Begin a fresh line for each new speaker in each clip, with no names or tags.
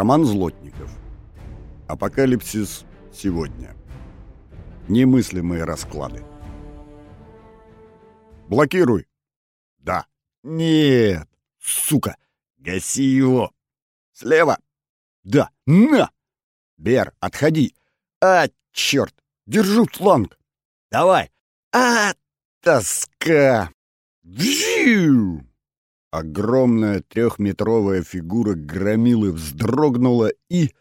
Роман Злотников. Апокалипсис сегодня. Немыслимые расклады. Блокируй. Да. Нет. Сука. Гаси его. Слева. Да. На. Бер, отходи. А, черт. Держу фланг. Давай. А, тоска. Вжиу. Огромная трехметровая фигура громилы вздрогнула и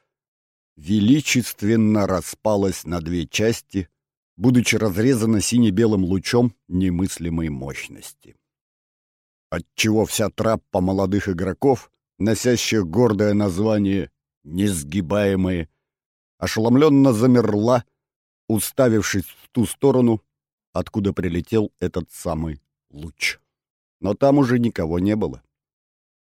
величественно распалась на две части, будучи разрезана сине-белым лучом немыслимой мощности. Отчего вся траппа молодых игроков, носящих гордое название «Несгибаемые», ошеломленно замерла, уставившись в ту сторону, откуда прилетел этот самый луч но там уже никого не было.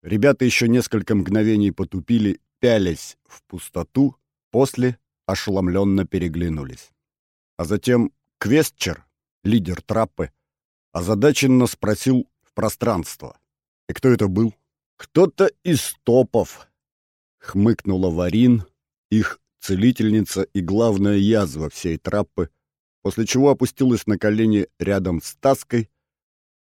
Ребята еще несколько мгновений потупили, пялись в пустоту, после ошеломленно переглянулись. А затем Квестчер, лидер траппы, озадаченно спросил в пространство. «И кто это был?» «Кто-то из топов», — хмыкнула Варин, их целительница и главная язва всей траппы, после чего опустилась на колени рядом с Таской,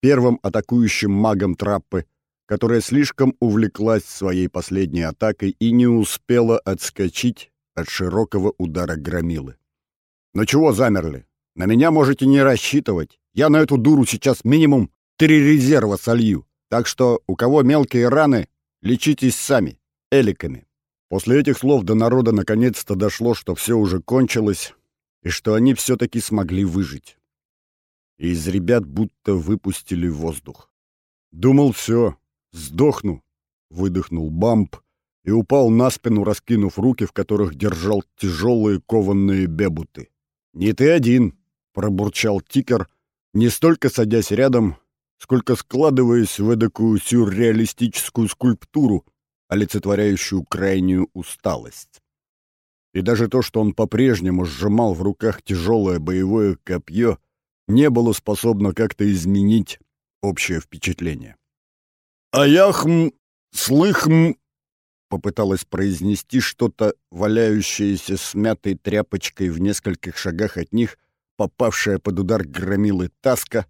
первым атакующим магом Траппы, которая слишком увлеклась своей последней атакой и не успела отскочить от широкого удара громилы. «Ну чего замерли? На меня можете не рассчитывать. Я на эту дуру сейчас минимум три резерва солью. Так что у кого мелкие раны, лечитесь сами, эликами». После этих слов до народа наконец-то дошло, что все уже кончилось, и что они все-таки смогли выжить и из ребят будто выпустили воздух. Думал, все, сдохну, выдохнул Бамп и упал на спину, раскинув руки, в которых держал тяжелые кованные бебуты. «Не ты один», — пробурчал Тикер, не столько садясь рядом, сколько складываясь в эдакую сюрреалистическую скульптуру, олицетворяющую крайнюю усталость. И даже то, что он по-прежнему сжимал в руках тяжелое боевое копье, не было способно как-то изменить общее впечатление. «А я хм... слыхм...» попыталась произнести что-то, валяющееся смятой тряпочкой в нескольких шагах от них, попавшая под удар громилы Таска,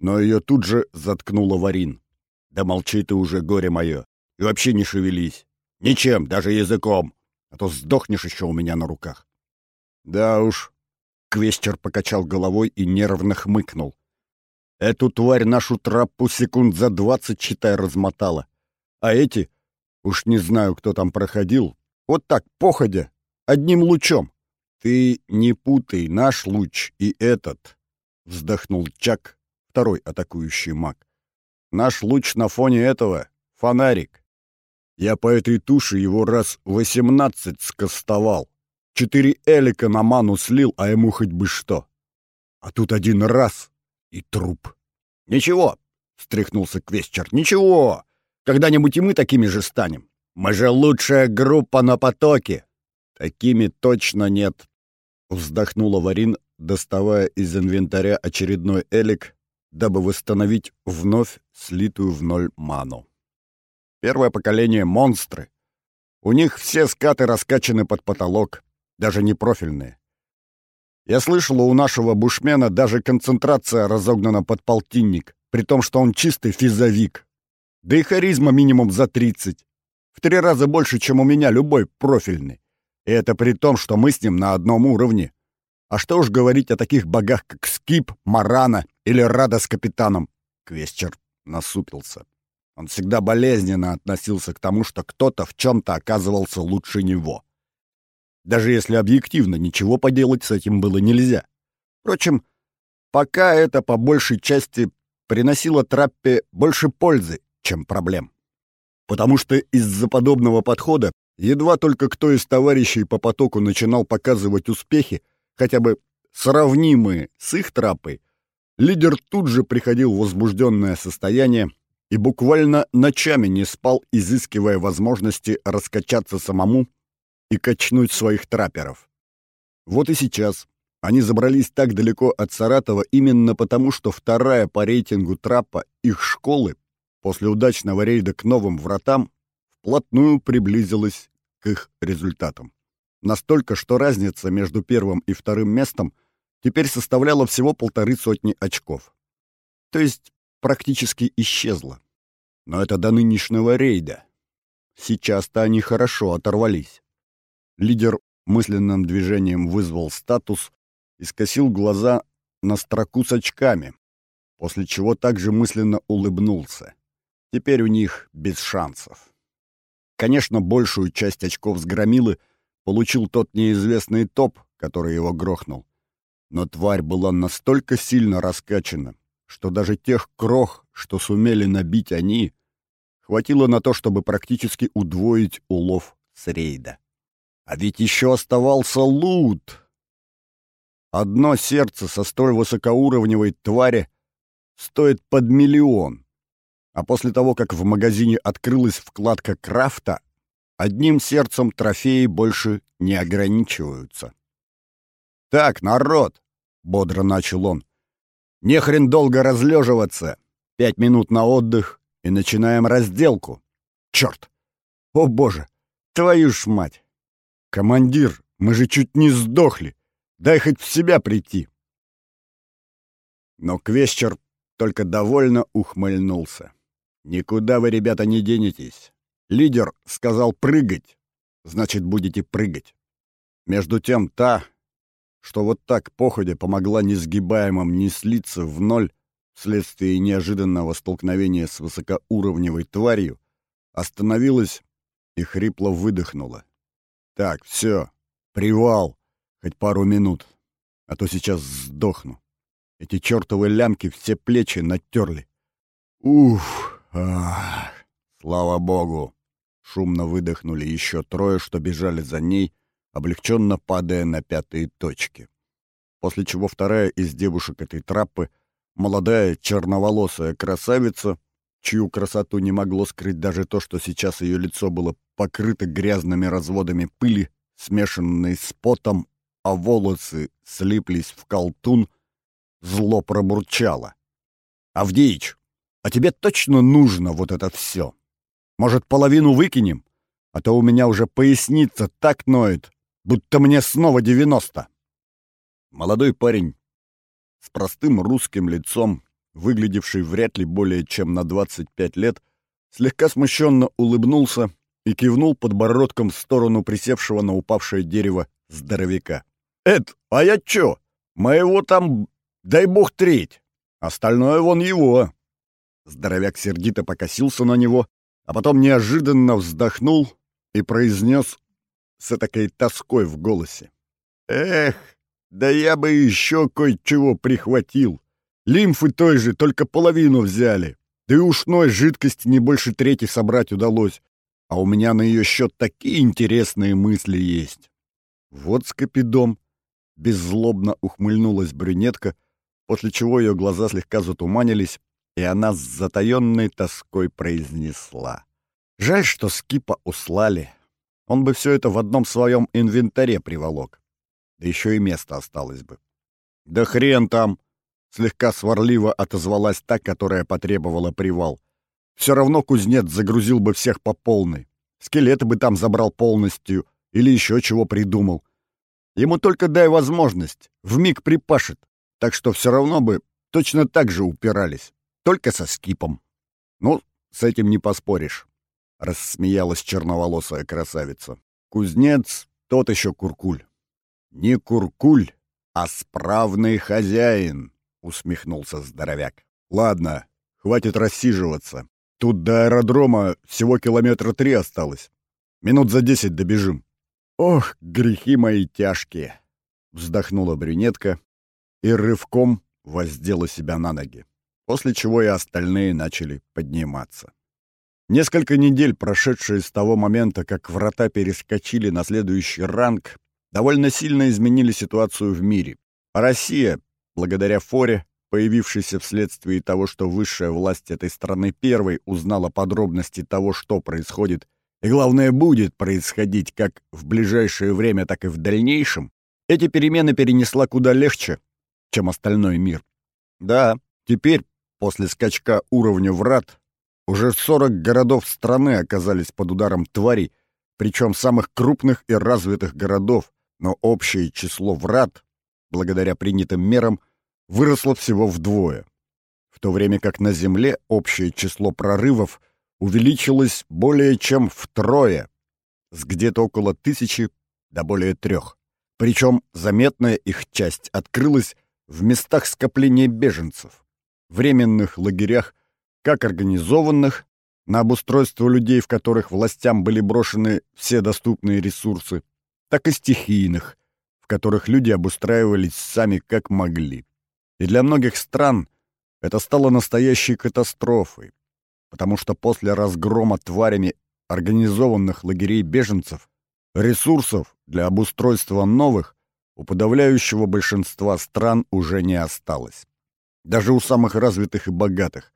но ее тут же заткнула Варин. «Да молчи ты уже, горе мое, и вообще не шевелись. Ничем, даже языком, а то сдохнешь еще у меня на руках». «Да уж, Квестер покачал головой и нервно хмыкнул. Эту тварь нашу траппу секунд за двадцать, считай, размотала. А эти, уж не знаю, кто там проходил, вот так, походя, одним лучом. Ты не путай наш луч и этот, вздохнул Чак, второй атакующий маг. Наш луч на фоне этого — фонарик. Я по этой туше его раз восемнадцать скостовал. Четыре элика на ману слил, а ему хоть бы что. А тут один раз — и труп. «Ничего», — встряхнулся Квестчер, — «ничего. Когда-нибудь и мы такими же станем. Мы же лучшая группа на потоке». «Такими точно нет», — вздохнула Варин, доставая из инвентаря очередной элик, дабы восстановить вновь слитую в ноль ману. Первое поколение — монстры. У них все скаты раскачаны под потолок даже не профильные. Я слышал, у нашего бушмена даже концентрация разогнана под полтинник, при том, что он чистый физовик. Да и харизма минимум за 30. В три раза больше, чем у меня любой профильный. И это при том, что мы с ним на одном уровне. А что уж говорить о таких богах, как Скип, Марана или Рада с капитаном. Квестчер насупился. Он всегда болезненно относился к тому, что кто-то в чем-то оказывался лучше него даже если объективно ничего поделать с этим было нельзя. Впрочем, пока это по большей части приносило траппе больше пользы, чем проблем. Потому что из-за подобного подхода едва только кто из товарищей по потоку начинал показывать успехи, хотя бы сравнимые с их траппой, лидер тут же приходил в возбужденное состояние и буквально ночами не спал, изыскивая возможности раскачаться самому и качнуть своих трапперов. Вот и сейчас они забрались так далеко от Саратова именно потому, что вторая по рейтингу траппа их школы после удачного рейда к новым вратам вплотную приблизилась к их результатам. Настолько, что разница между первым и вторым местом теперь составляла всего полторы сотни очков. То есть практически исчезла. Но это до нынешнего рейда. Сейчас-то они хорошо оторвались. Лидер мысленным движением вызвал статус и скосил глаза на строку с очками, после чего также мысленно улыбнулся. Теперь у них без шансов. Конечно, большую часть очков с громилы получил тот неизвестный топ, который его грохнул. Но тварь была настолько сильно раскачана, что даже тех крох, что сумели набить они, хватило на то, чтобы практически удвоить улов с рейда. А ведь еще оставался лут. Одно сердце со столь высокоуровневой твари стоит под миллион. А после того, как в магазине открылась вкладка крафта, одним сердцем трофеи больше не ограничиваются. «Так, народ!» — бодро начал он. «Не хрен долго разлеживаться. Пять минут на отдых, и начинаем разделку. Черт! О боже! Твою ж мать! Командир, мы же чуть не сдохли! Дай хоть в себя прийти!» Но Квещер только довольно ухмыльнулся. «Никуда вы, ребята, не денетесь. Лидер сказал прыгать, значит, будете прыгать. Между тем та, что вот так походя помогла несгибаемым не слиться в ноль вследствие неожиданного столкновения с высокоуровневой тварью, остановилась и хрипло выдохнула. «Так, все, привал, хоть пару минут, а то сейчас сдохну. Эти чертовы лямки все плечи натерли. Уф, ах, слава богу!» Шумно выдохнули еще трое, что бежали за ней, облегченно падая на пятые точки. После чего вторая из девушек этой траппы, молодая черноволосая красавица, чью красоту не могло скрыть даже то, что сейчас ее лицо было покрыто грязными разводами пыли, смешанной с потом, а волосы слиплись в колтун, зло пробурчало. «Авдеич, а тебе точно нужно вот это все? Может, половину выкинем? А то у меня уже поясница так ноет, будто мне снова девяносто». Молодой парень с простым русским лицом, выглядевший вряд ли более чем на 25 лет, слегка смущенно улыбнулся и кивнул подбородком в сторону присевшего на упавшее дерево здоровяка. «Эд, а я чё? Моего там, дай бог, треть. Остальное вон его». Здоровяк сердито покосился на него, а потом неожиданно вздохнул и произнес с такой тоской в голосе. «Эх, да я бы еще кое-чего прихватил. Лимфы той же, только половину взяли. Да и ушной жидкости не больше трети собрать удалось. А у меня на ее счет такие интересные мысли есть. Вот скопидом. Беззлобно ухмыльнулась брюнетка, после чего ее глаза слегка затуманились, и она с затаенной тоской произнесла. Жаль, что Скипа услали. Он бы все это в одном своем инвентаре приволок. Да еще и место осталось бы. «Да хрен там!» — слегка сварливо отозвалась та, которая потребовала привал. «Все равно кузнец загрузил бы всех по полной. Скелеты бы там забрал полностью или еще чего придумал. Ему только дай возможность, вмиг припашет. Так что все равно бы точно так же упирались, только со скипом. Ну, с этим не поспоришь», — рассмеялась черноволосая красавица. «Кузнец — тот еще куркуль». «Не куркуль, а справный хозяин», — усмехнулся здоровяк. «Ладно, хватит рассиживаться. Тут до аэродрома всего километра три осталось. Минут за десять добежим». «Ох, грехи мои тяжкие!» — вздохнула брюнетка и рывком воздела себя на ноги, после чего и остальные начали подниматься. Несколько недель, прошедшие с того момента, как врата перескочили на следующий ранг, довольно сильно изменили ситуацию в мире. А Россия, благодаря Форе, появившейся вследствие того, что высшая власть этой страны первой узнала подробности того, что происходит, и главное, будет происходить как в ближайшее время, так и в дальнейшем, эти перемены перенесла куда легче, чем остальной мир. Да, теперь, после скачка уровня врат, уже 40 городов страны оказались под ударом тварей, причем самых крупных и развитых городов, но общее число врат, благодаря принятым мерам, выросло всего вдвое, в то время как на Земле общее число прорывов увеличилось более чем втрое, с где-то около тысячи до более трех. Причем заметная их часть открылась в местах скопления беженцев, временных лагерях, как организованных, на обустройство людей, в которых властям были брошены все доступные ресурсы, так и стихийных, в которых люди обустраивались сами как могли. И для многих стран это стало настоящей катастрофой, потому что после разгрома тварями организованных лагерей беженцев ресурсов для обустройства новых у подавляющего большинства стран уже не осталось. Даже у самых развитых и богатых.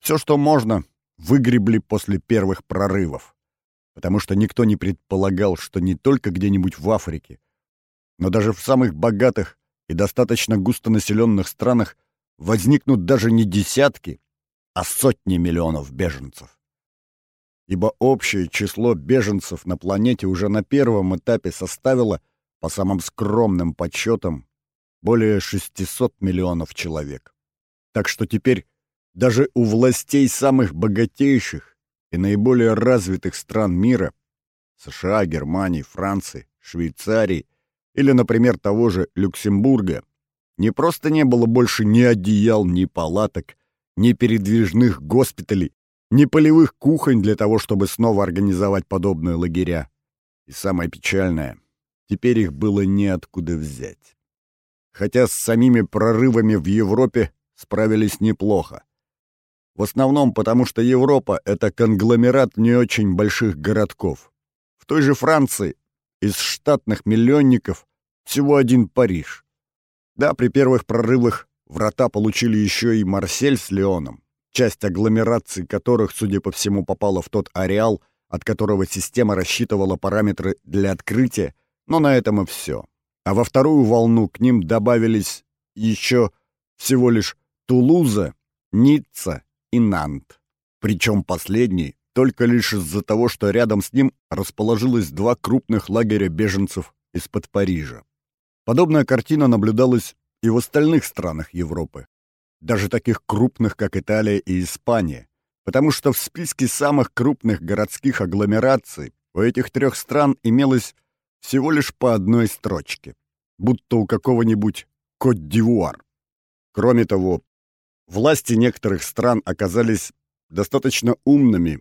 Все, что можно, выгребли после первых прорывов, потому что никто не предполагал, что не только где-нибудь в Африке, но даже в самых богатых и достаточно густонаселенных странах возникнут даже не десятки, а сотни миллионов беженцев. Ибо общее число беженцев на планете уже на первом этапе составило, по самым скромным подсчетам, более 600 миллионов человек. Так что теперь даже у властей самых богатейших и наиболее развитых стран мира США, Германии, Франции, Швейцарии или, например, того же Люксембурга не просто не было больше ни одеял, ни палаток, ни передвижных госпиталей, ни полевых кухонь для того, чтобы снова организовать подобные лагеря. И самое печальное, теперь их было неоткуда взять. Хотя с самими прорывами в Европе справились неплохо. В основном потому, что Европа — это конгломерат не очень больших городков. В той же Франции из штатных миллионников всего один Париж. Да, при первых прорывах врата получили еще и Марсель с Леоном, часть агломераций которых, судя по всему, попала в тот ареал, от которого система рассчитывала параметры для открытия, но на этом и все. А во вторую волну к ним добавились еще всего лишь Тулуза, Ницца и Нант. Причем последний только лишь из-за того, что рядом с ним расположилось два крупных лагеря беженцев из-под Парижа. Подобная картина наблюдалась и в остальных странах Европы, даже таких крупных, как Италия и Испания, потому что в списке самых крупных городских агломераций у этих трех стран имелось всего лишь по одной строчке, будто у какого-нибудь Кот-д'Ивуар. Кроме того, Власти некоторых стран оказались достаточно умными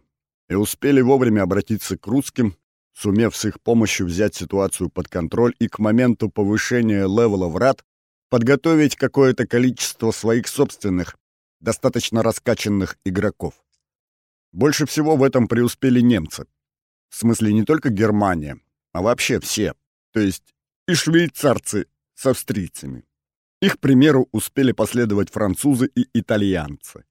и успели вовремя обратиться к русским, сумев с их помощью взять ситуацию под контроль и к моменту повышения левела врат подготовить какое-то количество своих собственных, достаточно раскачанных игроков. Больше всего в этом преуспели немцы. В смысле не только Германия, а вообще все. То есть и швейцарцы с австрийцами. Их примеру успели последовать французы и итальянцы.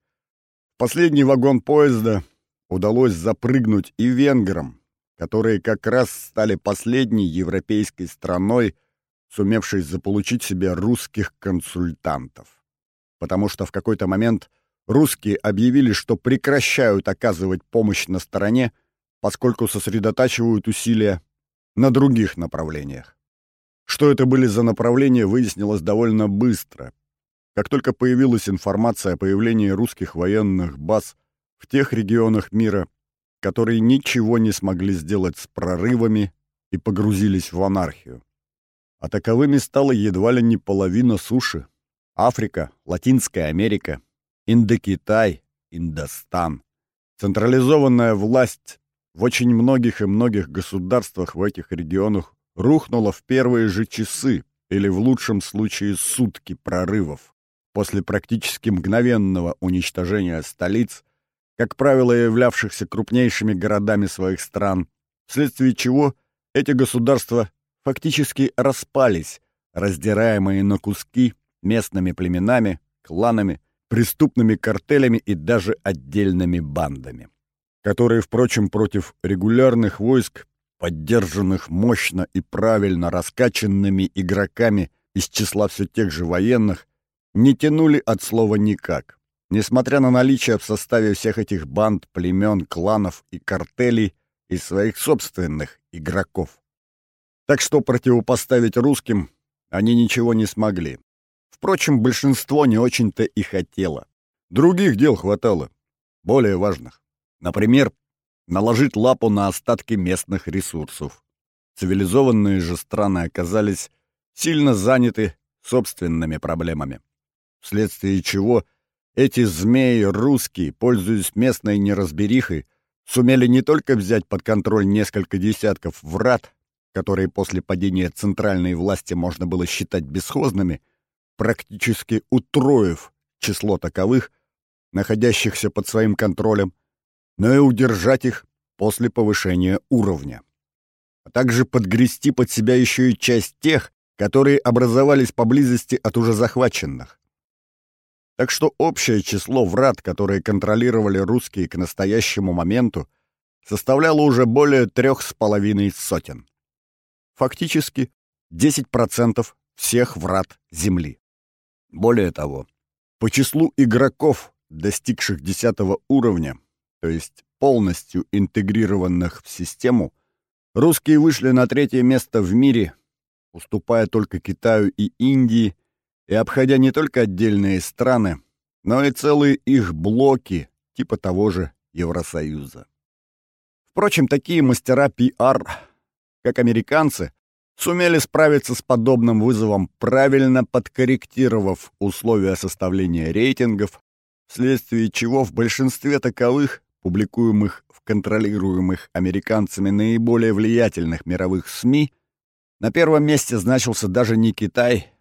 Последний вагон поезда удалось запрыгнуть и венграм, которые как раз стали последней европейской страной, сумевшей заполучить себе русских консультантов. Потому что в какой-то момент русские объявили, что прекращают оказывать помощь на стороне, поскольку сосредотачивают усилия на других направлениях. Что это были за направления, выяснилось довольно быстро. Как только появилась информация о появлении русских военных баз в тех регионах мира, которые ничего не смогли сделать с прорывами и погрузились в анархию. А таковыми стала едва ли не половина суши. Африка, Латинская Америка, Индокитай, Индостан. Централизованная власть в очень многих и многих государствах в этих регионах рухнула в первые же часы или в лучшем случае сутки прорывов, после практически мгновенного уничтожения столиц, как правило, являвшихся крупнейшими городами своих стран, вследствие чего эти государства фактически распались, раздираемые на куски местными племенами, кланами, преступными картелями и даже отдельными бандами, которые, впрочем, против регулярных войск поддержанных мощно и правильно раскачанными игроками из числа все тех же военных, не тянули от слова никак. Несмотря на наличие в составе всех этих банд, племен, кланов и картелей из своих собственных игроков. Так что противопоставить русским они ничего не смогли. Впрочем, большинство не очень-то и хотело. Других дел хватало, более важных. Например, наложить лапу на остатки местных ресурсов. Цивилизованные же страны оказались сильно заняты собственными проблемами. Вследствие чего эти змеи русские, пользуясь местной неразберихой, сумели не только взять под контроль несколько десятков врат, которые после падения центральной власти можно было считать бесхозными, практически утроив число таковых, находящихся под своим контролем, но и удержать их после повышения уровня. А также подгрести под себя еще и часть тех, которые образовались поблизости от уже захваченных. Так что общее число врат, которые контролировали русские к настоящему моменту, составляло уже более трех с половиной сотен. Фактически 10% всех врат Земли. Более того, по числу игроков, достигших 10 уровня, то есть полностью интегрированных в систему, русские вышли на третье место в мире, уступая только Китаю и Индии, и обходя не только отдельные страны, но и целые их блоки, типа того же Евросоюза. Впрочем, такие мастера пиар, как американцы, сумели справиться с подобным вызовом, правильно подкорректировав условия составления рейтингов, вследствие чего в большинстве таковых, публикуемых в контролируемых американцами наиболее влиятельных мировых СМИ, на первом месте значился даже не Китай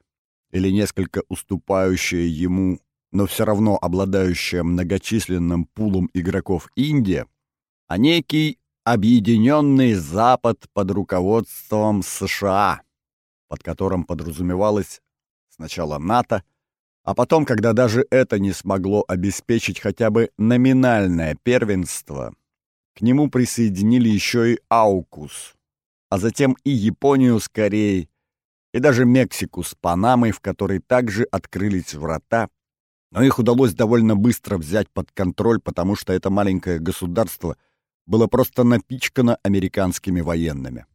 или несколько уступающая ему, но все равно обладающая многочисленным пулом игроков Индия, а некий Объединенный Запад под руководством США, под которым подразумевалось сначала НАТО, а потом, когда даже это не смогло обеспечить хотя бы номинальное первенство, к нему присоединили еще и Аукус, а затем и Японию с Кореей, и даже Мексику с Панамой, в которой также открылись врата, но их удалось довольно быстро взять под контроль, потому что это маленькое государство было просто напичкано американскими военными.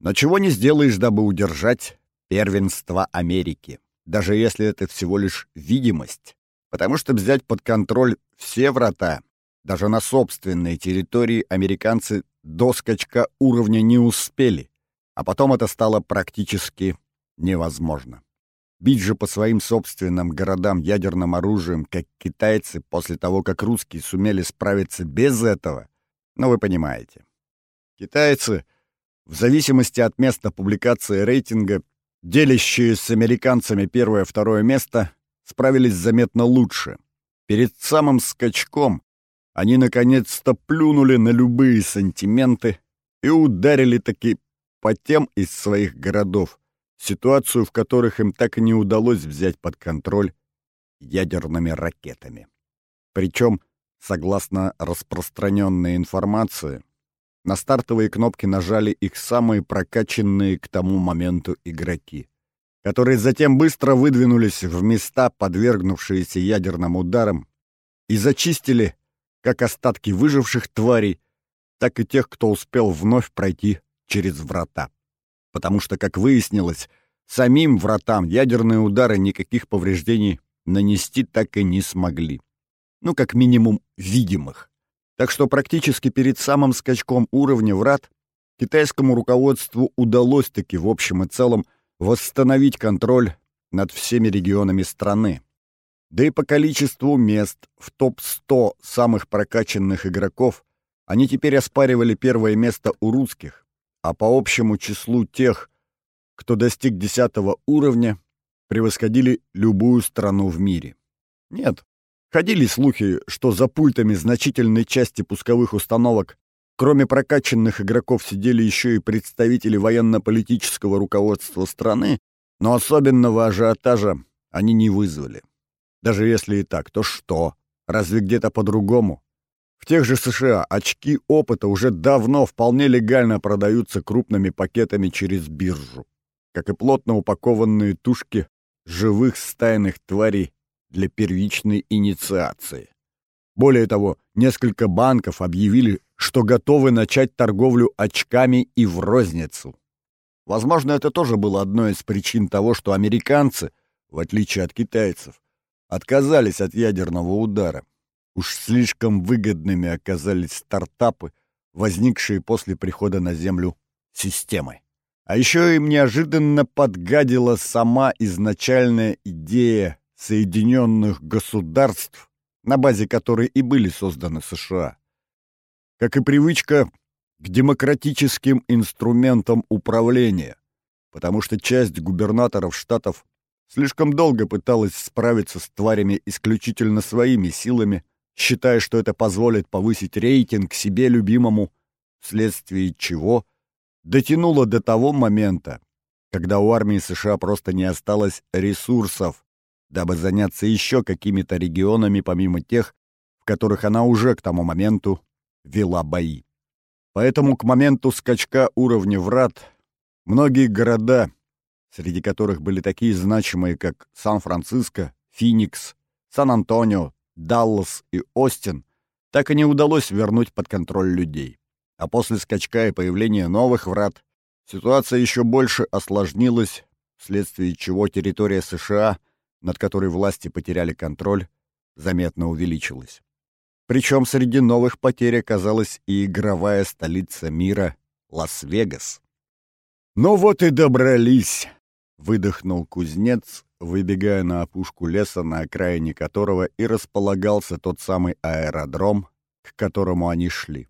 Но чего не сделаешь, дабы удержать первенство Америки даже если это всего лишь видимость, потому что взять под контроль все врата, даже на собственной территории американцы до скачка уровня не успели, а потом это стало практически невозможно. Бить же по своим собственным городам ядерным оружием, как китайцы, после того, как русские сумели справиться без этого, ну вы понимаете. Китайцы, в зависимости от места публикации рейтинга, делящие с американцами первое-второе место, справились заметно лучше. Перед самым скачком они наконец-то плюнули на любые сантименты и ударили таки по тем из своих городов, ситуацию в которых им так и не удалось взять под контроль ядерными ракетами. Причем, согласно распространенной информации, на стартовые кнопки нажали их самые прокачанные к тому моменту игроки, которые затем быстро выдвинулись в места, подвергнувшиеся ядерным ударам, и зачистили как остатки выживших тварей, так и тех, кто успел вновь пройти через врата. Потому что, как выяснилось, самим вратам ядерные удары никаких повреждений нанести так и не смогли. Ну, как минимум, видимых. Так что практически перед самым скачком уровня врат китайскому руководству удалось таки в общем и целом восстановить контроль над всеми регионами страны. Да и по количеству мест в топ-100 самых прокачанных игроков они теперь оспаривали первое место у русских, а по общему числу тех, кто достиг 10 уровня, превосходили любую страну в мире. Нет, Ходили слухи, что за пультами значительной части пусковых установок, кроме прокачанных игроков, сидели еще и представители военно-политического руководства страны, но особенного ажиотажа они не вызвали. Даже если и так, то что? Разве где-то по-другому? В тех же США очки опыта уже давно вполне легально продаются крупными пакетами через биржу, как и плотно упакованные тушки живых стайных тварей для первичной инициации. Более того, несколько банков объявили, что готовы начать торговлю очками и в розницу. Возможно, это тоже было одной из причин того, что американцы, в отличие от китайцев, отказались от ядерного удара. Уж слишком выгодными оказались стартапы, возникшие после прихода на Землю системы. А еще им неожиданно подгадила сама изначальная идея Соединенных Государств, на базе которой и были созданы США. Как и привычка к демократическим инструментам управления, потому что часть губернаторов штатов слишком долго пыталась справиться с тварями исключительно своими силами, считая, что это позволит повысить рейтинг себе любимому, вследствие чего дотянуло до того момента, когда у армии США просто не осталось ресурсов, дабы заняться еще какими-то регионами помимо тех, в которых она уже к тому моменту вела бои. Поэтому к моменту скачка уровня врат многие города, среди которых были такие значимые, как Сан-Франциско, Финикс, Сан-Антонио, Даллас и Остин, так и не удалось вернуть под контроль людей. А после скачка и появления новых врат ситуация еще больше осложнилась, вследствие чего территория США, над которой власти потеряли контроль, заметно увеличилась. Причем среди новых потерь оказалась и игровая столица мира Лас-Вегас. «Ну вот и добрались!» — выдохнул кузнец, выбегая на опушку леса, на окраине которого и располагался тот самый аэродром, к которому они шли.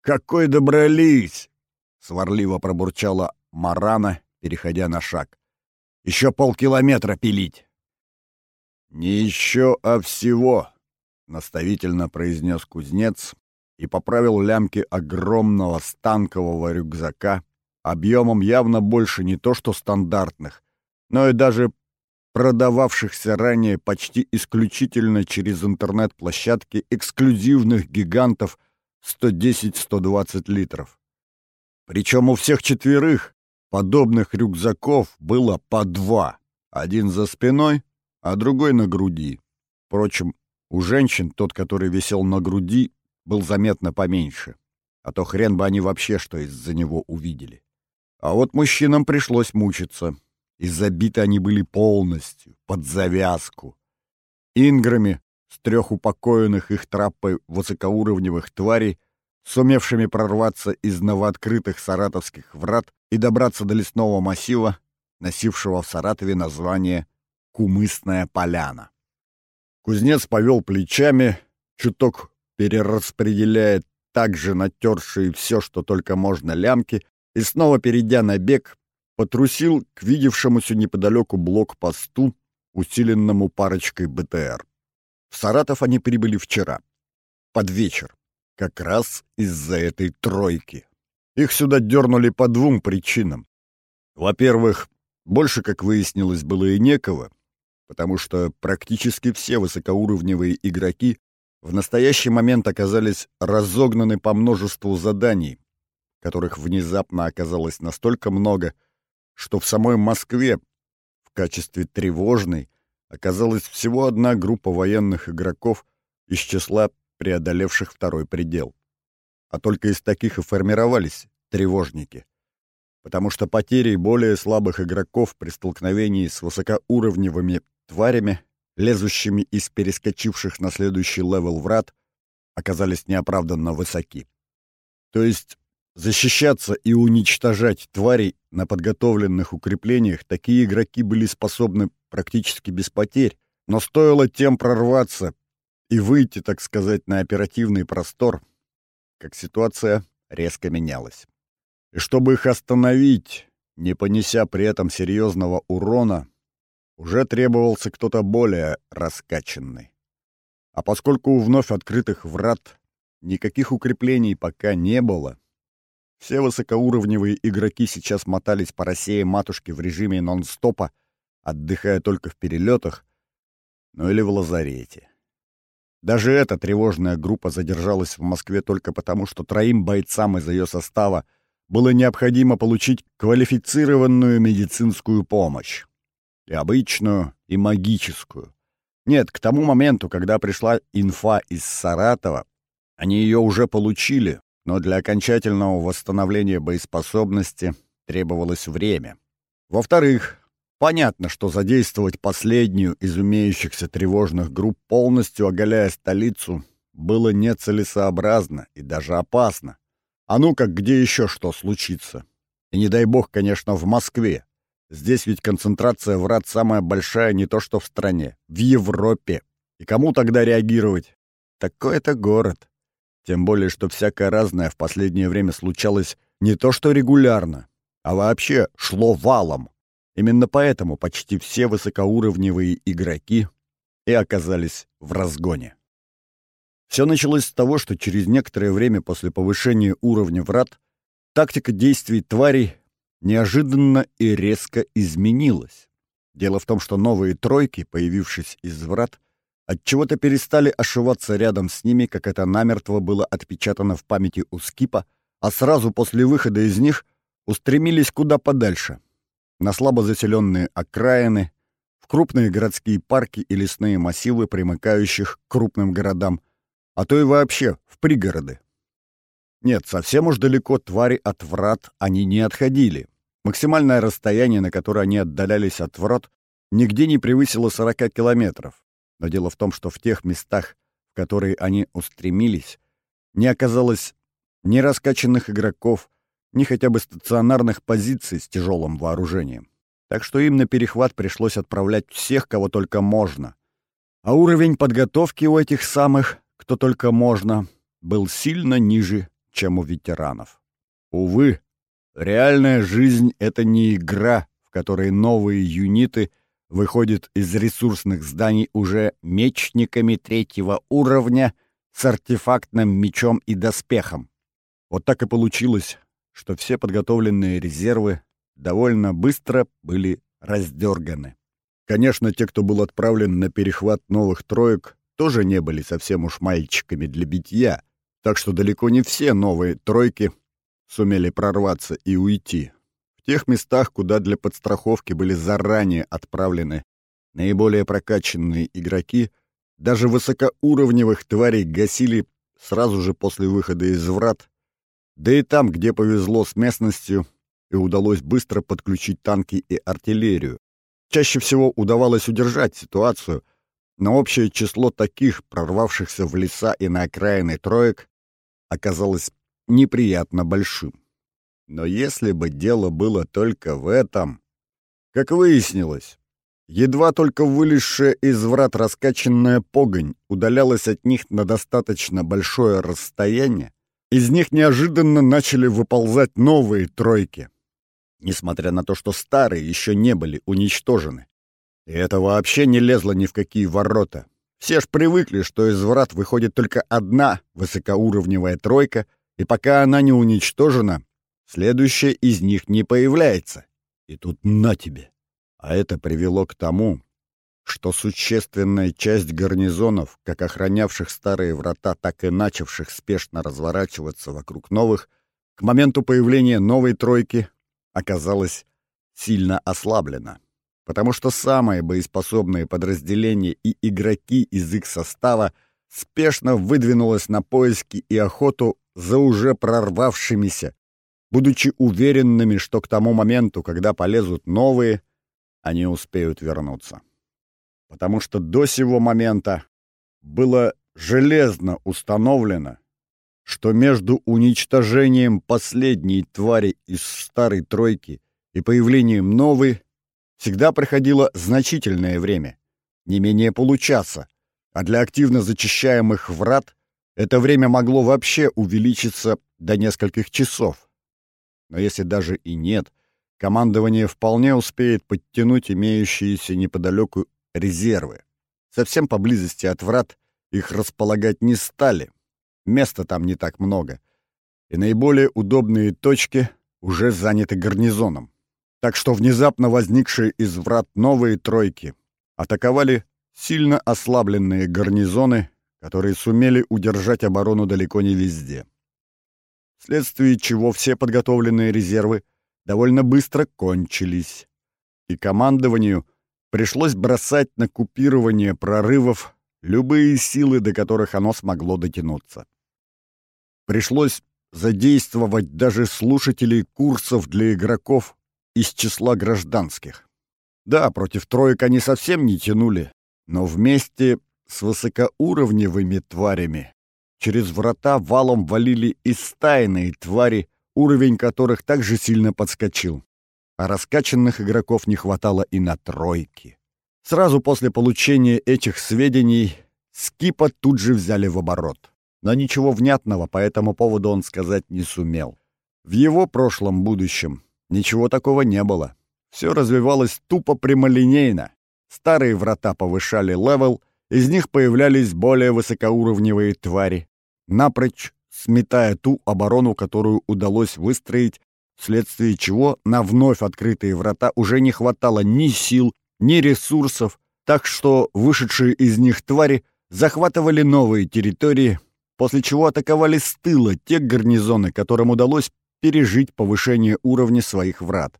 «Какой добрались!» — сварливо пробурчала Марана, переходя на шаг. «Еще полкилометра пилить!» «Не еще, а всего!» — наставительно произнес кузнец и поправил лямки огромного станкового рюкзака, объемом явно больше не то что стандартных, но и даже продававшихся ранее почти исключительно через интернет-площадки эксклюзивных гигантов 110-120 литров. Причем у всех четверых подобных рюкзаков было по два, один за спиной, а другой на груди. Впрочем, у женщин тот, который висел на груди, был заметно поменьше. А то хрен бы они вообще что из-за него увидели. А вот мужчинам пришлось мучиться. И забиты они были полностью, под завязку. Инграми с трех упокоенных их траппой высокоуровневых тварей, сумевшими прорваться из новооткрытых саратовских врат и добраться до лесного массива, носившего в Саратове название «Кумысная поляна». Кузнец повел плечами, чуток перераспределяя также натершие все, что только можно лямки, и снова, перейдя на бег, потрусил к видевшемуся неподалеку блокпосту, усиленному парочкой БТР. В Саратов они прибыли вчера, под вечер, как раз из-за этой тройки. Их сюда дернули по двум причинам. Во-первых, больше, как выяснилось, было и некого, потому что практически все высокоуровневые игроки в настоящий момент оказались разогнаны по множеству заданий, которых внезапно оказалось настолько много, что в самой Москве в качестве тревожной оказалась всего одна группа военных игроков из числа преодолевших второй предел. А только из таких и формировались тревожники потому что потери более слабых игроков при столкновении с высокоуровневыми тварями, лезущими из перескочивших на следующий level врат, оказались неоправданно высоки. То есть защищаться и уничтожать тварей на подготовленных укреплениях такие игроки были способны практически без потерь, но стоило тем прорваться и выйти, так сказать, на оперативный простор, как ситуация резко менялась. И чтобы их остановить, не понеся при этом серьезного урона, уже требовался кто-то более раскачанный. А поскольку у вновь открытых врат никаких укреплений пока не было, все высокоуровневые игроки сейчас мотались по России матушки в режиме нон-стопа, отдыхая только в перелетах, ну или в лазарете. Даже эта тревожная группа задержалась в Москве только потому, что троим бойцам из ее состава было необходимо получить квалифицированную медицинскую помощь. И обычную, и магическую. Нет, к тому моменту, когда пришла инфа из Саратова, Они ее уже получили, но для окончательного восстановления боеспособности требовалось время. Во-вторых, понятно, что задействовать последнюю из умеющихся тревожных групп, полностью оголяя столицу, было нецелесообразно и даже опасно. А ну как где еще что случится? И не дай бог, конечно, в Москве. Здесь ведь концентрация врат самая большая не то что в стране, в Европе. И кому тогда реагировать? Такой это город. Тем более, что всякое разное в последнее время случалось не то что регулярно, а вообще шло валом. Именно поэтому почти все высокоуровневые игроки и оказались в разгоне. Все началось с того, что через некоторое время после повышения уровня врат тактика действий тварей неожиданно и резко изменилась. Дело в том, что новые тройки, появившись из врат, отчего-то перестали ошиваться рядом с ними, как это намертво было отпечатано в памяти у Скипа, а сразу после выхода из них устремились куда подальше, на слабо заселенные окраины, в крупные городские парки и лесные массивы, примыкающих к крупным городам, а то и вообще в пригороды. Нет, совсем уж далеко твари от врат они не отходили. Максимальное расстояние, на которое они отдалялись от врат, нигде не превысило 40 километров. Но дело в том, что в тех местах, в которые они устремились, не оказалось ни раскачанных игроков, ни хотя бы стационарных позиций с тяжелым вооружением. Так что им на перехват пришлось отправлять всех, кого только можно. А уровень подготовки у этих самых кто только можно, был сильно ниже, чем у ветеранов. Увы, реальная жизнь — это не игра, в которой новые юниты выходят из ресурсных зданий уже мечниками третьего уровня с артефактным мечом и доспехом. Вот так и получилось, что все подготовленные резервы довольно быстро были раздерганы. Конечно, те, кто был отправлен на перехват новых троек, тоже не были совсем уж мальчиками для битья, так что далеко не все новые тройки сумели прорваться и уйти. Тех местах, куда для подстраховки были заранее отправлены наиболее прокачанные игроки, даже высокоуровневых тварей гасили сразу же после выхода из врат, да и там, где повезло с местностью, и удалось быстро подключить танки и артиллерию. Чаще всего удавалось удержать ситуацию — но общее число таких, прорвавшихся в леса и на окраины троек, оказалось неприятно большим. Но если бы дело было только в этом, как выяснилось, едва только вылезшая из врат раскачанная погонь удалялась от них на достаточно большое расстояние, из них неожиданно начали выползать новые тройки, несмотря на то, что старые еще не были уничтожены. И это вообще не лезло ни в какие ворота. Все ж привыкли, что из врат выходит только одна высокоуровневая тройка, и пока она не уничтожена, следующая из них не появляется. И тут на тебе. А это привело к тому, что существенная часть гарнизонов, как охранявших старые врата, так и начавших спешно разворачиваться вокруг новых, к моменту появления новой тройки оказалась сильно ослаблена потому что самые боеспособные подразделения и игроки из их состава спешно выдвинулось на поиски и охоту за уже прорвавшимися, будучи уверенными, что к тому моменту, когда полезут новые, они успеют вернуться. Потому что до сего момента было железно установлено, что между уничтожением последней твари из старой тройки и появлением новой всегда проходило значительное время, не менее получаса, а для активно зачищаемых врат это время могло вообще увеличиться до нескольких часов. Но если даже и нет, командование вполне успеет подтянуть имеющиеся неподалеку резервы. Совсем поблизости от врат их располагать не стали. Места там не так много. И наиболее удобные точки уже заняты гарнизоном. Так что внезапно возникшие из врат новые тройки атаковали сильно ослабленные гарнизоны, которые сумели удержать оборону далеко не везде. Вследствие чего все подготовленные резервы довольно быстро кончились, и командованию пришлось бросать на купирование прорывов любые силы, до которых оно смогло дотянуться. пришлось задействовать даже слушателей курсов для игроков из числа гражданских. Да, против троек они совсем не тянули, но вместе с высокоуровневыми тварями через врата валом валили и стайные твари, уровень которых также сильно подскочил. А раскачанных игроков не хватало и на тройки. Сразу после получения этих сведений Скипа тут же взяли в оборот. Но ничего внятного по этому поводу он сказать не сумел. В его прошлом будущем ничего такого не было. Все развивалось тупо прямолинейно. Старые врата повышали level, из них появлялись более высокоуровневые твари, напрочь сметая ту оборону, которую удалось выстроить, вследствие чего на вновь открытые врата уже не хватало ни сил, ни ресурсов, так что вышедшие из них твари захватывали новые территории, после чего атаковали с тыла те гарнизоны, которым удалось пережить повышение уровня своих врат.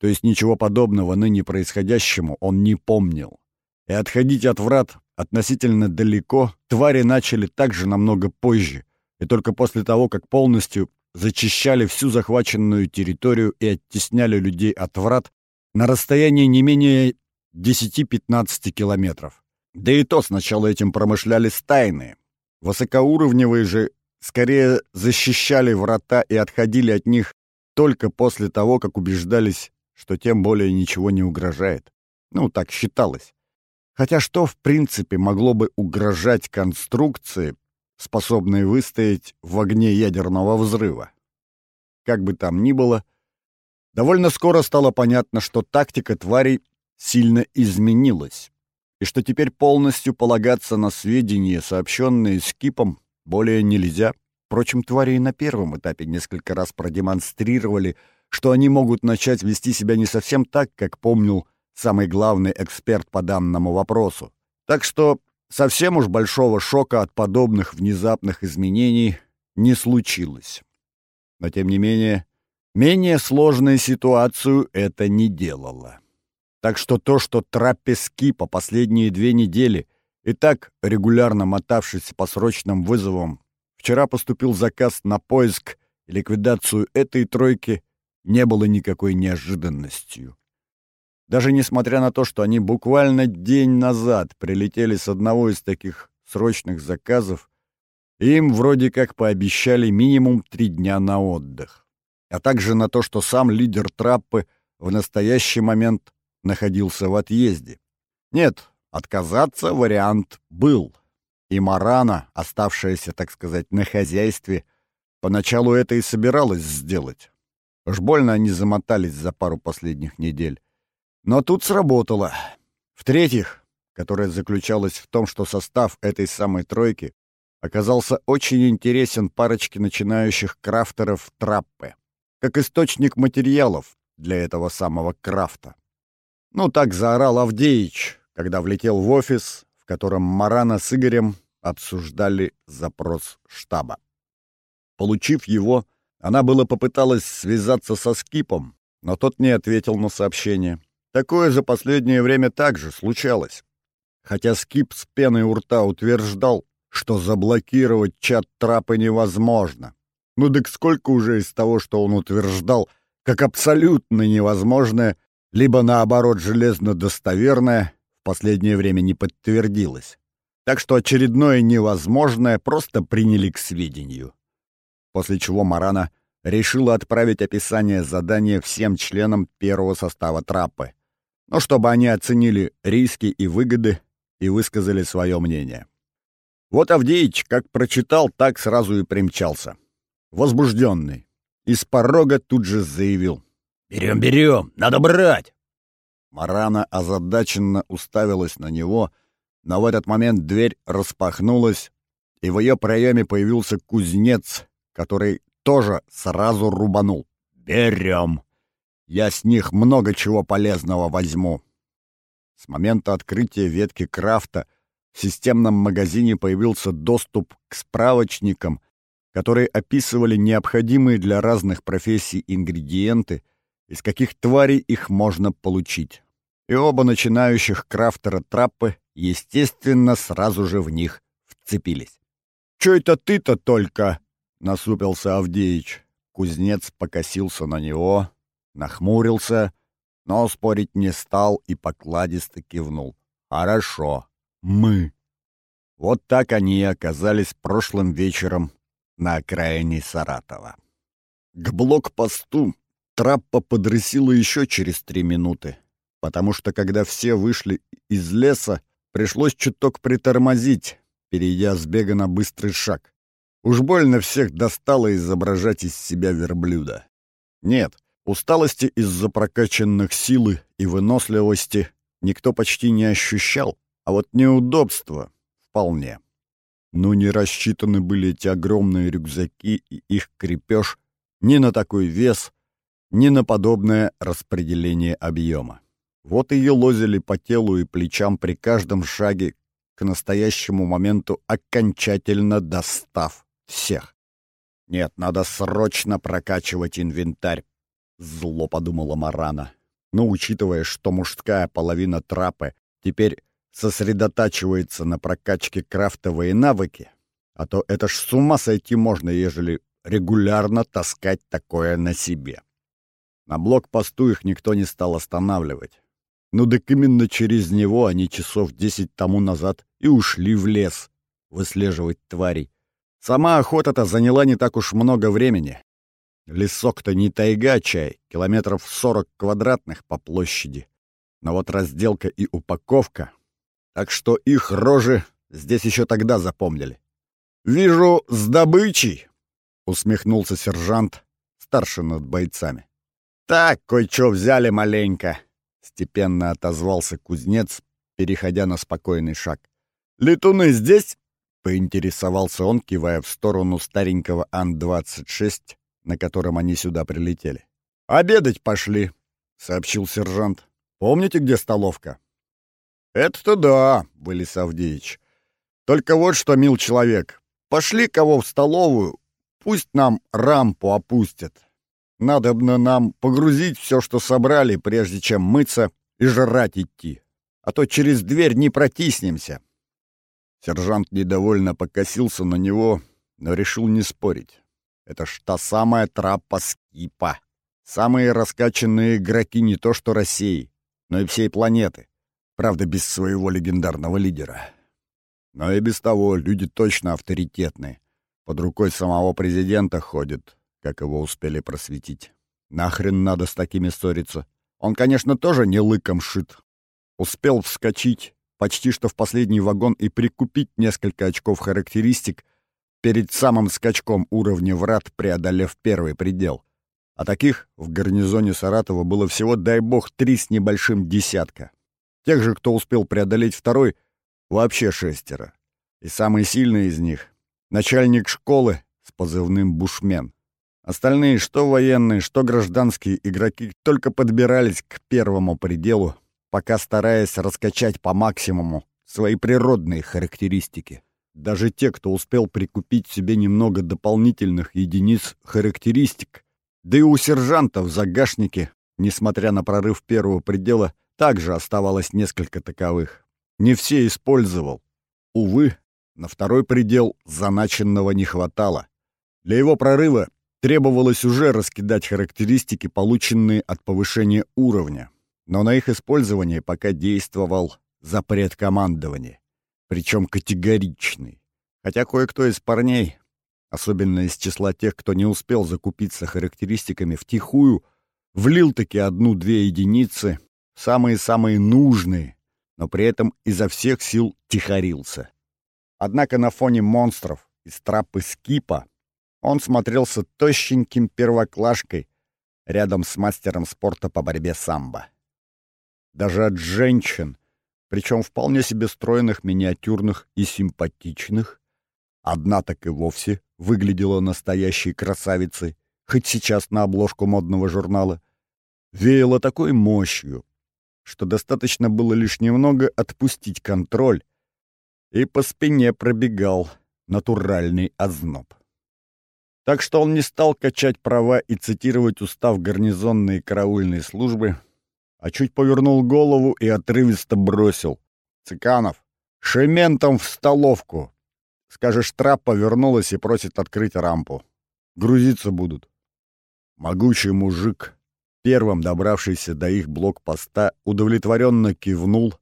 То есть ничего подобного ныне происходящему он не помнил. И отходить от врат относительно далеко твари начали также намного позже, и только после того, как полностью зачищали всю захваченную территорию и оттесняли людей от врат на расстоянии не менее 10-15 километров. Да и то сначала этим промышляли стайные. Высокоуровневые же скорее защищали врата и отходили от них только после того, как убеждались, что тем более ничего не угрожает. Ну, так считалось. Хотя что, в принципе, могло бы угрожать конструкции, способной выстоять в огне ядерного взрыва? Как бы там ни было, довольно скоро стало понятно, что тактика тварей сильно изменилась, и что теперь полностью полагаться на сведения, сообщенные Скипом, более нельзя. Впрочем, твари и на первом этапе несколько раз продемонстрировали, что они могут начать вести себя не совсем так, как помнил самый главный эксперт по данному вопросу. Так что совсем уж большого шока от подобных внезапных изменений не случилось. Но тем не менее, менее сложную ситуацию это не делало. Так что то, что трапески по последние две недели и так регулярно мотавшись по срочным вызовам, вчера поступил заказ на поиск и ликвидацию этой тройки, не было никакой неожиданностью. Даже несмотря на то, что они буквально день назад прилетели с одного из таких срочных заказов, им вроде как пообещали минимум три дня на отдых. А также на то, что сам лидер траппы в настоящий момент находился в отъезде. Нет, отказаться вариант был. И Марана, оставшаяся, так сказать, на хозяйстве, поначалу это и собиралась сделать. Уж больно они замотались за пару последних недель. Но тут сработало. В-третьих, которое заключалось в том, что состав этой самой тройки оказался очень интересен парочке начинающих крафтеров траппы, как источник материалов для этого самого крафта. Ну, так заорал Авдеич, когда влетел в офис, в котором Марана с Игорем обсуждали запрос штаба. Получив его, она было попыталась связаться со Скипом, но тот не ответил на сообщение. Такое за последнее время также случалось. Хотя Скип с пеной у рта утверждал, что заблокировать чат трапа невозможно. Ну так сколько уже из того, что он утверждал, как абсолютно невозможное, либо наоборот железно достоверное, в последнее время не подтвердилось. Так что очередное невозможное просто приняли к сведению. После чего Марана решила отправить описание задания всем членам первого состава траппы но чтобы они оценили риски и выгоды и высказали свое мнение. Вот Авдеич как прочитал, так сразу и примчался. Возбужденный. Из порога тут же заявил. «Берем, берем! Надо брать!» Марана озадаченно уставилась на него, но в этот момент дверь распахнулась, и в ее проеме появился кузнец, который тоже сразу рубанул. «Берем!» Я с них много чего полезного возьму. С момента открытия ветки крафта в системном магазине появился доступ к справочникам, которые описывали необходимые для разных профессий ингредиенты, из каких тварей их можно получить. И оба начинающих крафтера траппы, естественно, сразу же в них вцепились. «Чё это ты-то только?» — насупился Авдеич. Кузнец покосился на него, нахмурился, но спорить не стал и покладисто кивнул. «Хорошо. Мы». Вот так они оказались прошлым вечером на окраине Саратова. К блокпосту траппа подрысила еще через три минуты, потому что когда все вышли из леса, пришлось чуток притормозить, перейдя с бега на быстрый шаг. Уж больно всех достало изображать из себя верблюда. Нет, усталости из-за прокачанных силы и выносливости никто почти не ощущал, а вот неудобства вполне. Но не рассчитаны были эти огромные рюкзаки и их крепеж ни на такой вес, ни на подобное распределение объема. Вот и елозили по телу и плечам при каждом шаге к настоящему моменту окончательно достав всех. Нет, надо срочно прокачивать инвентарь, зло подумала Марана. Но учитывая, что мужская половина трапы теперь сосредотачивается на прокачке крафтовые навыки, а то это ж с ума сойти можно, ежели регулярно таскать такое на себе. На блокпосту их никто не стал останавливать. Ну так именно через него они часов десять тому назад и ушли в лес выслеживать тварей. Сама охота-то заняла не так уж много времени. Лесок-то не тайга чай, километров сорок квадратных по площади. Но вот разделка и упаковка. Так что их рожи здесь еще тогда запомнили. «Вижу, с добычей!» — усмехнулся сержант, старший над бойцами. «Так, кое-что взяли маленько», — степенно отозвался кузнец, переходя на спокойный шаг. «Летуны здесь?» — поинтересовался он, кивая в сторону старенького Ан-26, на котором они сюда прилетели. «Обедать пошли», — сообщил сержант. «Помните, где столовка?» «Это-то да», — вылез Авдеич. «Только вот что, мил человек, пошли кого в столовую, пусть нам рампу опустят. Надобно нам погрузить все, что собрали, прежде чем мыться и жрать идти, а то через дверь не протиснемся». Сержант недовольно покосился на него, но решил не спорить. Это ж та самая траппа Скипа. Самые раскачанные игроки не то что России, но и всей планеты. Правда, без своего легендарного лидера. Но и без того люди точно авторитетные. Под рукой самого президента ходит, как его успели просветить. Нахрен надо с такими ссориться? Он, конечно, тоже не лыком шит. Успел вскочить почти что в последний вагон и прикупить несколько очков характеристик перед самым скачком уровня врат, преодолев первый предел. А таких в гарнизоне Саратова было всего, дай бог, три с небольшим десятка. Тех же, кто успел преодолеть второй, вообще шестеро. И самый сильный из них — начальник школы с позывным «Бушмен». Остальные, что военные, что гражданские игроки, только подбирались к первому пределу, пока стараясь раскачать по максимуму свои природные характеристики. Даже те, кто успел прикупить себе немного дополнительных единиц характеристик, да и у сержанта в загашнике, несмотря на прорыв первого предела, также оставалось несколько таковых. Не все использовал. Увы, на второй предел заначенного не хватало. Для его прорыва требовалось уже раскидать характеристики, полученные от повышения уровня. Но на их использование пока действовал запрет командования. Причем категоричный. Хотя кое-кто из парней, особенно из числа тех, кто не успел закупиться характеристиками, втихую влил-таки одну-две единицы самые-самые нужные, но при этом изо всех сил тихорился. Однако на фоне монстров из трапы скипа он смотрелся тощеньким первоклашкой рядом с мастером спорта по борьбе самбо. Даже от женщин, причем вполне себе стройных, миниатюрных и симпатичных, одна так и вовсе выглядела настоящей красавицей, хоть сейчас на обложку модного журнала, веяла такой мощью, что достаточно было лишь немного отпустить контроль, и по спине пробегал натуральный озноб. Так что он не стал качать права и цитировать устав гарнизонной караульной службы, а чуть повернул голову и отрывисто бросил. «Цыканов, шементом в столовку!» Скажешь, трап повернулась и просит открыть рампу. грузиться будут. Могучий мужик, первым добравшийся до их блокпоста, удовлетворенно кивнул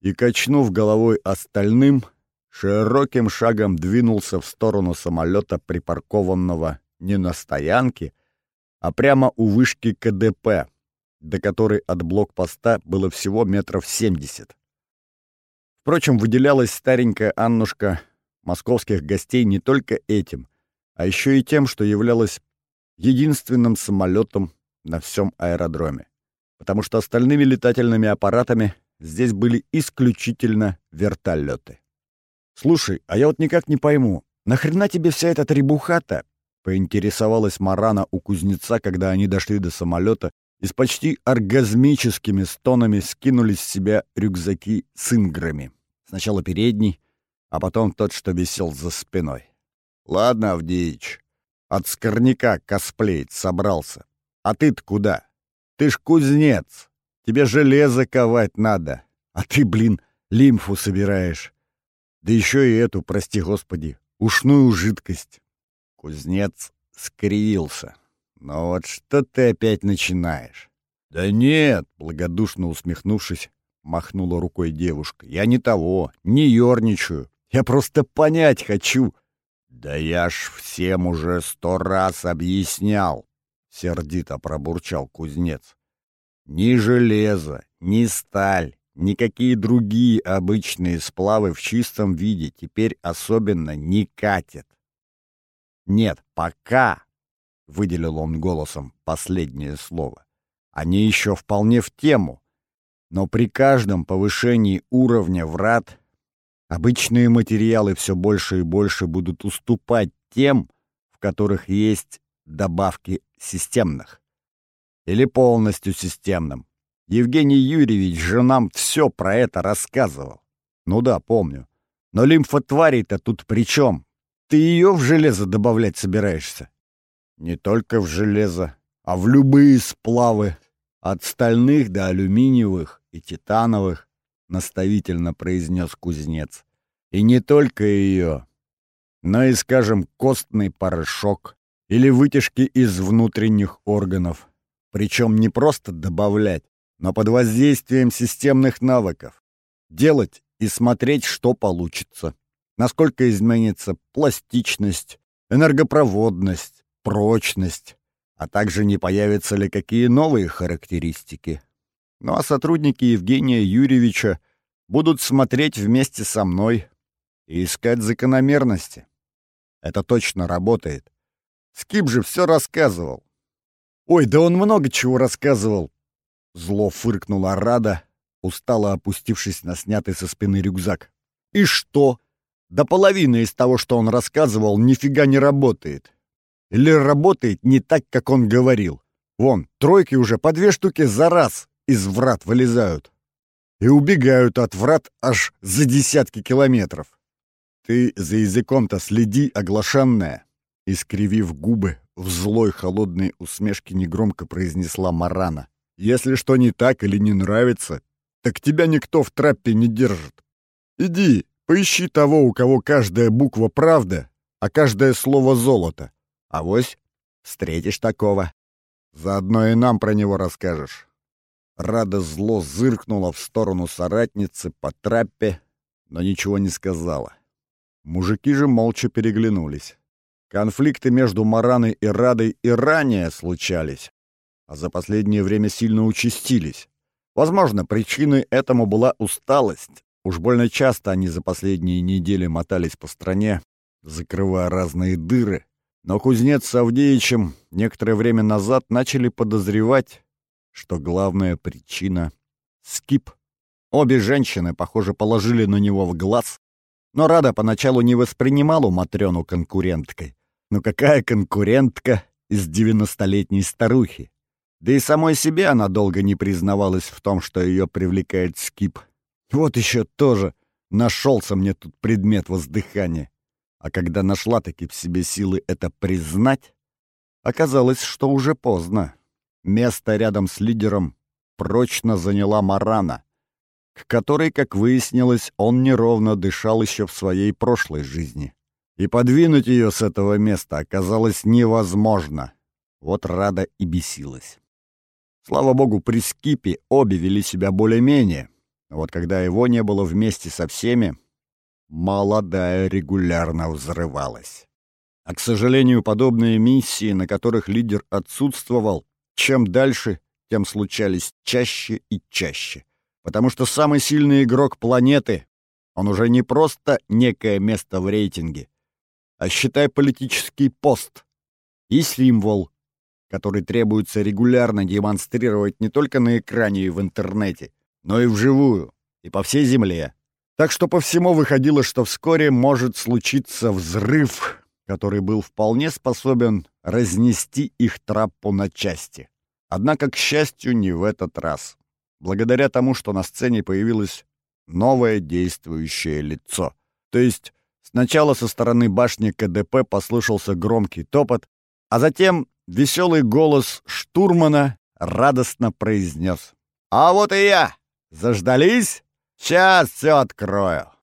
и, качнув головой остальным, широким шагом двинулся в сторону самолета, припаркованного не на стоянке, а прямо у вышки КДП, до которой от блокпоста было всего метров семьдесят. Впрочем, выделялась старенькая Аннушка московских гостей не только этим, а еще и тем, что являлась единственным самолетом на всем аэродроме. Потому что остальными летательными аппаратами здесь были исключительно вертолеты. «Слушай, а я вот никак не пойму, нахрена тебе вся эта требухата?» — поинтересовалась Марана у кузнеца, когда они дошли до самолета и с почти оргазмическими стонами скинули с себя рюкзаки с инграми. Сначала передний, а потом тот, что висел за спиной. «Ладно, Авдеич, от скорняка косплеить собрался. А ты-то куда? Ты ж кузнец, тебе железо ковать надо, а ты, блин, лимфу собираешь. Да еще и эту, прости господи, ушную жидкость». Кузнец скривился. «Ну вот что ты опять начинаешь?» «Да нет», — благодушно усмехнувшись, махнула рукой девушка. «Я не того, не ерничаю. Я просто понять хочу». «Да я ж всем уже сто раз объяснял», — сердито пробурчал кузнец. «Ни железо, ни сталь, никакие другие обычные сплавы в чистом виде теперь особенно не катят. Нет, пока — выделил он голосом последнее слово. «Они еще вполне в тему, но при каждом повышении уровня врат обычные материалы все больше и больше будут уступать тем, в которых есть добавки системных. Или полностью системным. Евгений Юрьевич же нам все про это рассказывал. Ну да, помню. Но лимфотварей-то тут при чем? Ты ее в железо добавлять собираешься? Не только в железо, а в любые сплавы, от стальных до алюминиевых и титановых, наставительно произнес кузнец. И не только ее, но и, скажем, костный порошок или вытяжки из внутренних органов. Причем не просто добавлять, но под воздействием системных навыков. Делать и смотреть, что получится. Насколько изменится пластичность, энергопроводность, прочность, а также не появятся ли какие новые характеристики. Ну а сотрудники Евгения Юрьевича будут смотреть вместе со мной и искать закономерности. Это точно работает. Скип же все рассказывал. Ой, да он много чего рассказывал. Зло фыркнула Рада, устало опустившись на снятый со спины рюкзак. И что? Да половина из того, что он рассказывал, нифига не работает. Или работает не так, как он говорил. Вон, тройки уже по две штуки за раз из врат вылезают. И убегают от врат аж за десятки километров. Ты за языком-то следи, оглашенная. Искривив губы, в злой холодной усмешке негромко произнесла Марана. Если что не так или не нравится, так тебя никто в траппе не держит. Иди, поищи того, у кого каждая буква правда, а каждое слово золото. Авось встретишь такого. Заодно и нам про него расскажешь. Рада зло зыркнула в сторону соратницы по траппе, но ничего не сказала. Мужики же молча переглянулись. Конфликты между Мараной и Радой и ранее случались, а за последнее время сильно участились. Возможно, причиной этому была усталость. Уж больно часто они за последние недели мотались по стране, закрывая разные дыры, но кузнец с Авдеичем некоторое время назад начали подозревать, что главная причина — скип. Обе женщины, похоже, положили на него в глаз, но Рада поначалу не воспринимала Матрёну конкуренткой. Ну какая конкурентка из девяностолетней старухи? Да и самой себе она долго не признавалась в том, что ее привлекает скип. Вот еще тоже нашелся мне тут предмет воздыхания. А когда нашла таки в себе силы это признать, оказалось, что уже поздно. Место рядом с лидером прочно заняла Марана, к которой, как выяснилось, он неровно дышал еще в своей прошлой жизни. и подвинуть ее с этого места оказалось невозможно. Вот Рада и бесилась. Слава богу, при скипе обе вели себя более-менее. вот когда его не было вместе со всеми, молодая регулярно взрывалась. А, к сожалению, подобные миссии, на которых лидер отсутствовал, чем дальше, тем случались чаще и чаще. Потому что самый сильный игрок планеты, он уже не просто некое место в рейтинге, а считай политический пост и символ, который требуется регулярно демонстрировать не только на экране и в интернете, но и вживую, и по всей Земле. Так что по всему выходило, что вскоре может случиться взрыв, который был вполне способен разнести их траппу на части. Однако, к счастью, не в этот раз. Благодаря тому, что на сцене появилось новое действующее лицо. То есть сначала со стороны башни КДП послышался громкий топот, а затем веселый голос штурмана радостно произнес. «А вот и я! Заждались? Сейчас все открою!»